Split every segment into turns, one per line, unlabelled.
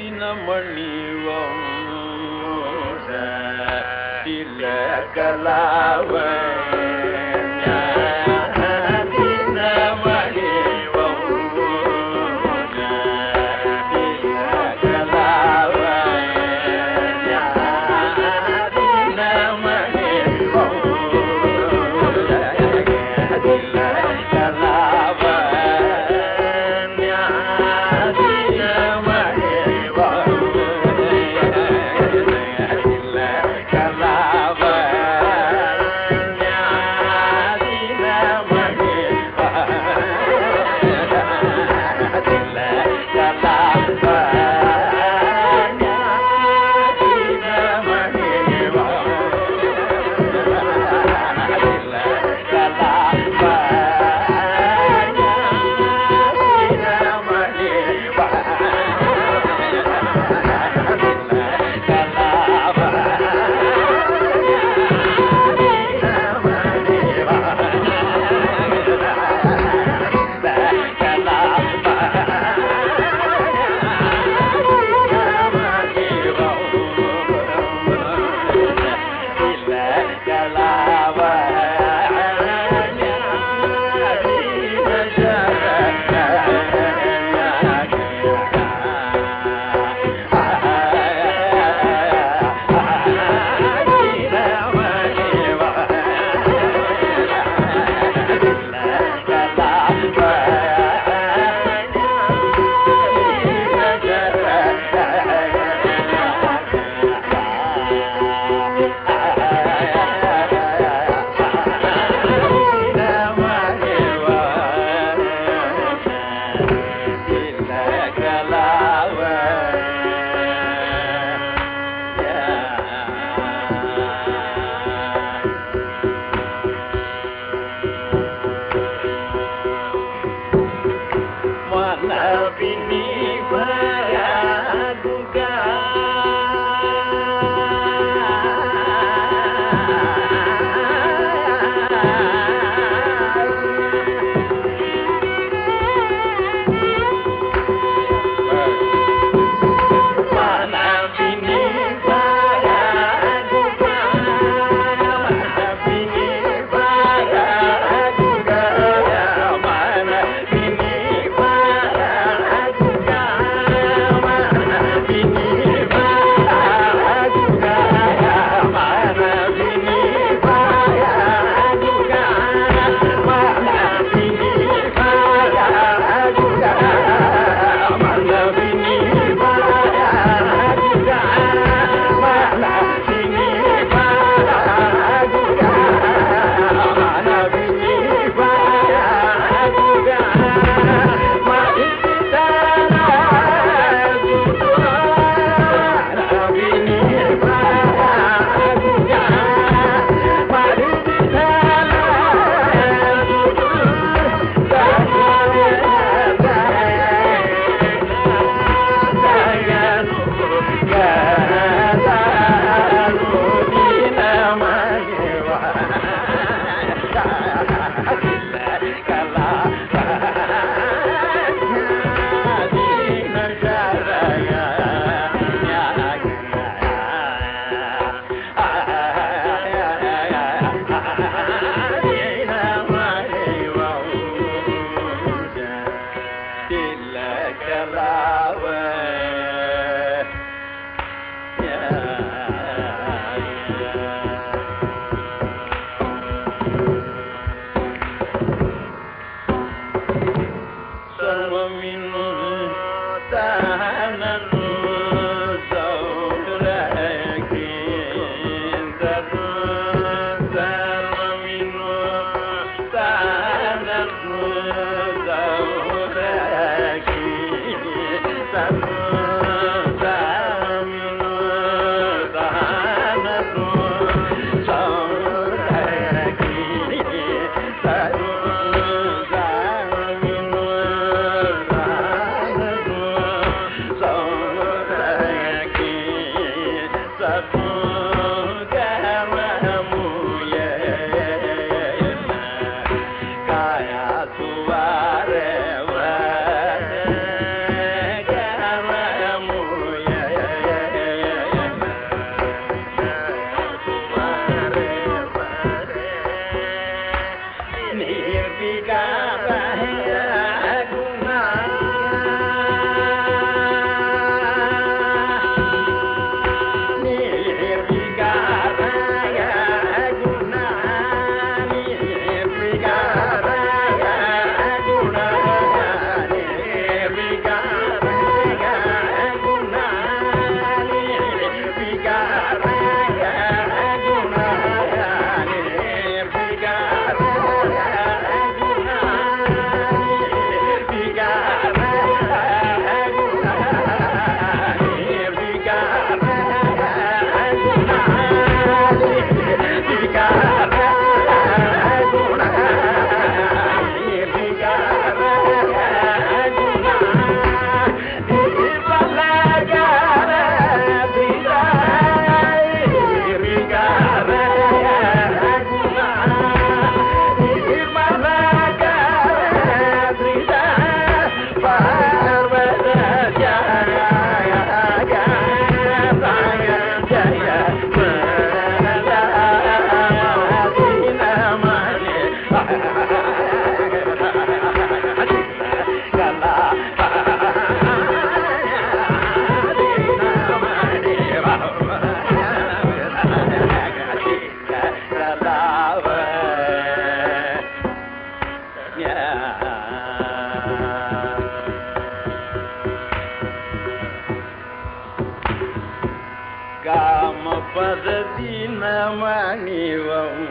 தினமணிவம் தில கலாவை Bye. காமபதீனமணிவம்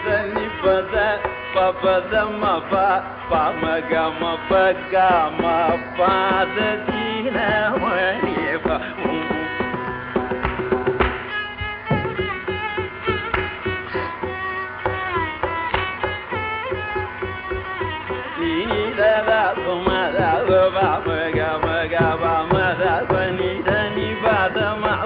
தனி பத பபத மப பம கம ப கம பாத தீனமணி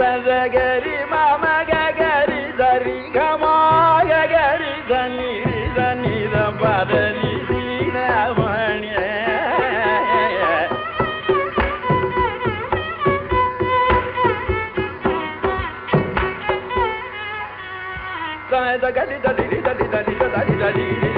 గరి మమ గరి దరి గమ గరి ధని ధని దరి మణి దరి దరి దరి దరి దరి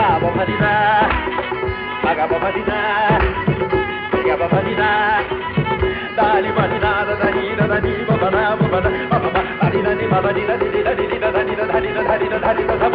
Agababadina, agababadina, agababadina. Dali badina, da da ni, da da ni, ba ba da, ba ba da, ba ba ba. Adina ni, ba ba di da di di da di di da da ni da da ni da da ni da da ni da da.